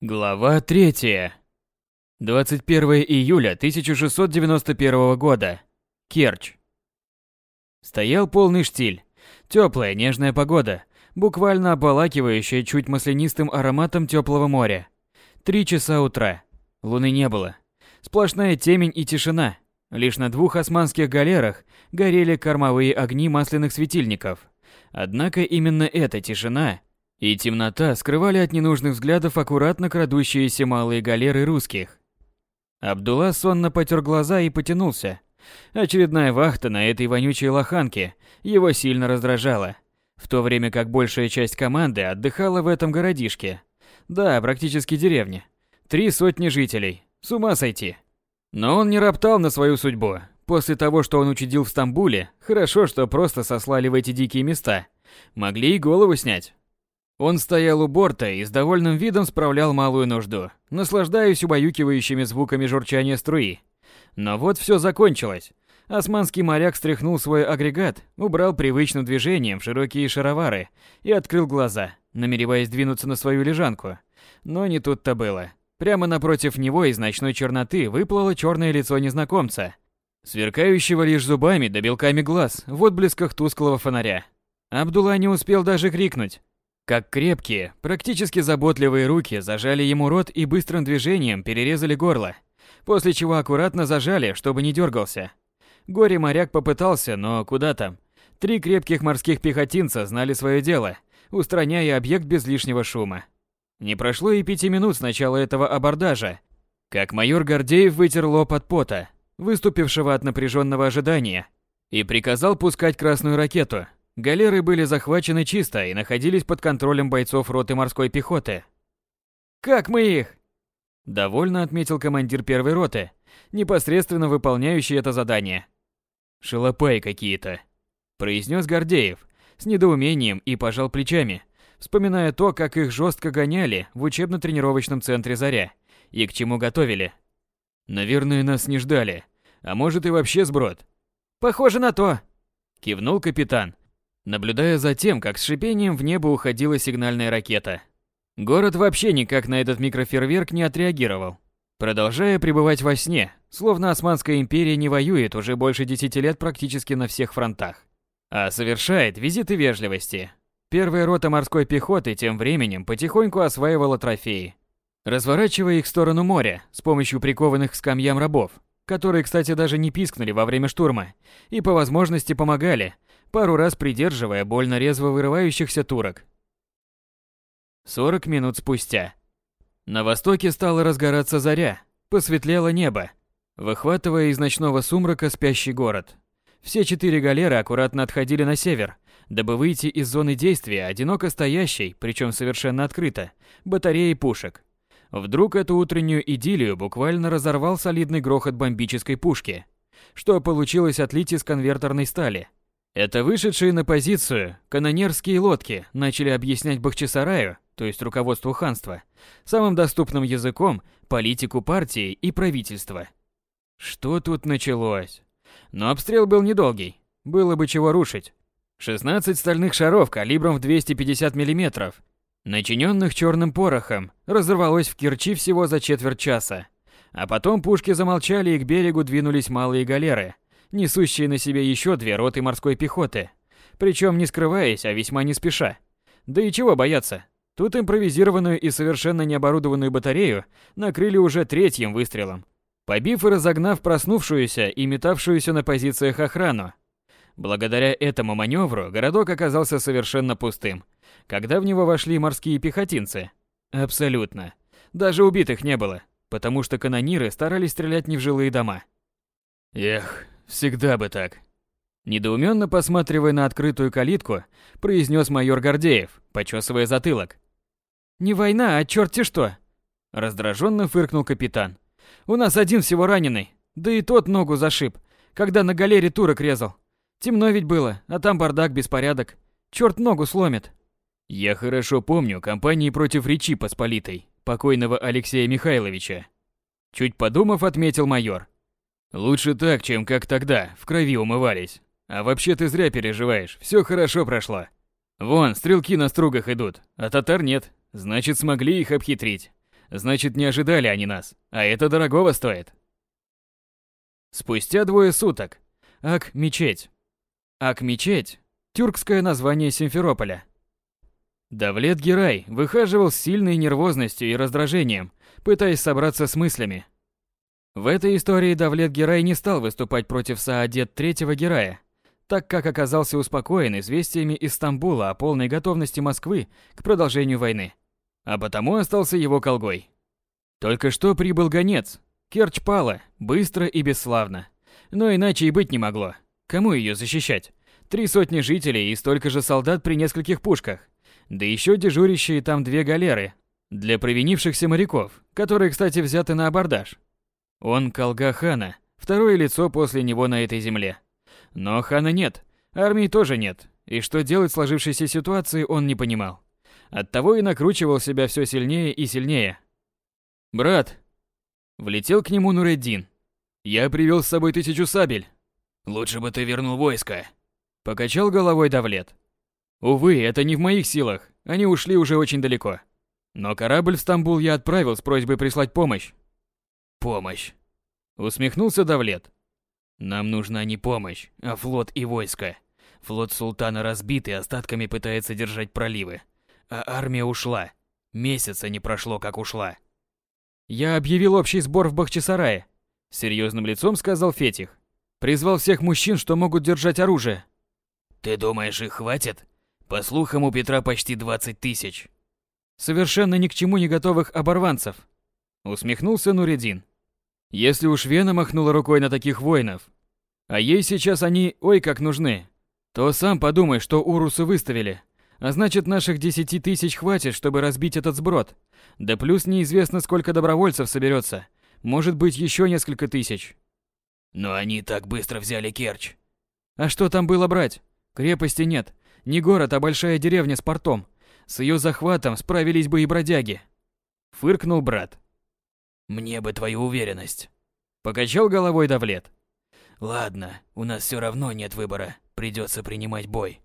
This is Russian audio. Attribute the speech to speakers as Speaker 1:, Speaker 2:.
Speaker 1: Глава 3. 21 июля 1691 года. Керчь. Стоял полный штиль. Теплая, нежная погода, буквально обволакивающая чуть маслянистым ароматом теплого моря. Три часа утра. Луны не было. Сплошная темень и тишина. Лишь на двух османских галерах горели кормовые огни масляных светильников. Однако именно эта тишина и темнота скрывали от ненужных взглядов аккуратно крадущиеся малые галеры русских. Абдулла сонно потер глаза и потянулся. Очередная вахта на этой вонючей лоханке его сильно раздражала, в то время как большая часть команды отдыхала в этом городишке. Да, практически деревня. Три сотни жителей. С ума сойти. Но он не роптал на свою судьбу. После того, что он учудил в Стамбуле, хорошо, что просто сослали в эти дикие места. Могли и голову снять. Он стоял у борта и с довольным видом справлял малую нужду, наслаждаясь убаюкивающими звуками журчания струи. Но вот все закончилось. Османский моряк стряхнул свой агрегат, убрал привычным движением широкие шаровары и открыл глаза, намереваясь двинуться на свою лежанку. Но не тут-то было. Прямо напротив него из ночной черноты выплыло черное лицо незнакомца, сверкающего лишь зубами да белками глаз в отблесках тусклого фонаря. Абдулла не успел даже крикнуть, как крепкие, практически заботливые руки зажали ему рот и быстрым движением перерезали горло, после чего аккуратно зажали, чтобы не дергался. Горе-моряк попытался, но куда там. Три крепких морских пехотинца знали свое дело, устраняя объект без лишнего шума. Не прошло и пяти минут с начала этого абордажа, как майор Гордеев вытер лоб от пота, выступившего от напряженного ожидания, и приказал пускать красную ракету, Галеры были захвачены чисто и находились под контролем бойцов роты морской пехоты. «Как мы их?» Довольно отметил командир первой роты, непосредственно выполняющий это задание. «Шалопаи какие-то», – произнес Гордеев с недоумением и пожал плечами, вспоминая то, как их жестко гоняли в учебно-тренировочном центре «Заря» и к чему готовили. «Наверное, нас не ждали. А может и вообще сброд?» «Похоже на то», – кивнул капитан, наблюдая за тем, как с шипением в небо уходила сигнальная ракета. Город вообще никак на этот микрофейерверк не отреагировал. Продолжая пребывать во сне, словно Османская империя не воюет уже больше десяти лет практически на всех фронтах, а совершает визиты вежливости. Первая рота морской пехоты тем временем потихоньку осваивала трофеи, разворачивая их в сторону моря с помощью прикованных к скамьям рабов, которые, кстати, даже не пискнули во время штурма и по возможности помогали, пару раз придерживая больно резво вырывающихся турок. 40 минут спустя. На востоке стала разгораться заря, посветлело небо, выхватывая из ночного сумрака спящий город. Все четыре галеры аккуратно отходили на север, дабы выйти из зоны действия одиноко стоящей, причем совершенно открыто, батареи пушек. Вдруг эту утреннюю идиллию буквально разорвал солидный грохот бомбической пушки, что получилось отлить из конверторной стали – это вышедшие на позицию канонерские лодки начали объяснять Бахчисараю, то есть руководству ханства, самым доступным языком политику партии и правительства. Что тут началось? Но обстрел был недолгий, было бы чего рушить. 16 стальных шаров калибром в 250 мм, начиненных черным порохом, разорвалось в Керчи всего за четверть часа. А потом пушки замолчали и к берегу двинулись малые галеры – несущие на себе еще две роты морской пехоты. Причем не скрываясь, а весьма не спеша. Да и чего бояться? Тут импровизированную и совершенно необорудованную батарею накрыли уже третьим выстрелом, побив и разогнав проснувшуюся и метавшуюся на позициях охрану. Благодаря этому маневру городок оказался совершенно пустым, когда в него вошли морские пехотинцы. Абсолютно. Даже убитых не было, потому что канониры старались стрелять не в жилые дома. Эх, Всегда бы так. Недоуменно посматривая на открытую калитку, произнес майор Гордеев, почесывая затылок. «Не война, а черти что!» Раздраженно фыркнул капитан. «У нас один всего раненый, да и тот ногу зашиб, когда на галере турок резал. Темно ведь было, а там бардак, беспорядок. Черт ногу сломит». «Я хорошо помню кампании против Речи Посполитой, покойного Алексея Михайловича». Чуть подумав, отметил майор. Лучше так, чем как тогда, в крови умывались. А вообще ты зря переживаешь, все хорошо прошло. Вон, стрелки на стругах идут, а татар нет, значит смогли их обхитрить. Значит, не ожидали они нас, а это дорогого стоит. Спустя двое суток. Ак-мечеть. Ак-мечеть – тюркское название Симферополя. Давлет Герай выхаживал с сильной нервозностью и раздражением, пытаясь собраться с мыслями. В этой истории Давлет Герай не стал выступать против Саадет третьего Герая, так как оказался успокоен известиями из Стамбула о полной готовности Москвы к продолжению войны, а потому остался его колгой. Только что прибыл гонец. Керчь пала, быстро и бесславно. Но иначе и быть не могло. Кому ее защищать? Три сотни жителей и столько же солдат при нескольких пушках. Да еще дежурящие там две галеры для провинившихся моряков, которые, кстати, взяты на абордаж. Он колга хана, второе лицо после него на этой земле. Но хана нет, армии тоже нет, и что делать в сложившейся ситуации он не понимал. Оттого и накручивал себя все сильнее и сильнее. «Брат!» Влетел к нему Нуреддин. «Я привел с собой тысячу сабель».
Speaker 2: «Лучше бы ты вернул войско».
Speaker 1: Покачал головой Давлет. «Увы, это не в моих силах, они ушли уже очень далеко. Но корабль в Стамбул я отправил с просьбой прислать помощь».
Speaker 2: «Помощь!»
Speaker 1: Усмехнулся Давлет.
Speaker 2: Нам нужна не помощь, а флот и войско. Флот султана разбит и остатками пытается держать проливы. А армия ушла. Месяца не прошло, как ушла.
Speaker 1: Я объявил общий сбор в Бахчисарае. Серьезным лицом сказал Фетих. Призвал всех мужчин, что могут держать оружие.
Speaker 2: Ты думаешь, их хватит? По слухам, у Петра почти 20 тысяч.
Speaker 1: Совершенно ни к чему не готовых оборванцев. Усмехнулся Нуридин. Если уж Вена махнула рукой на таких воинов, а ей сейчас они ой как нужны, то сам подумай, что урусы выставили. А значит, наших десяти тысяч хватит, чтобы разбить этот сброд. Да плюс неизвестно, сколько добровольцев соберется. Может быть, еще несколько тысяч.
Speaker 2: Но они так быстро взяли Керчь.
Speaker 1: А что там было брать? Крепости нет. Не город, а большая деревня с портом. С ее захватом справились бы и бродяги. Фыркнул брат.
Speaker 2: Мне бы твою уверенность.
Speaker 1: Покачал головой Давлет.
Speaker 2: Ладно, у нас все равно нет выбора. Придется принимать бой.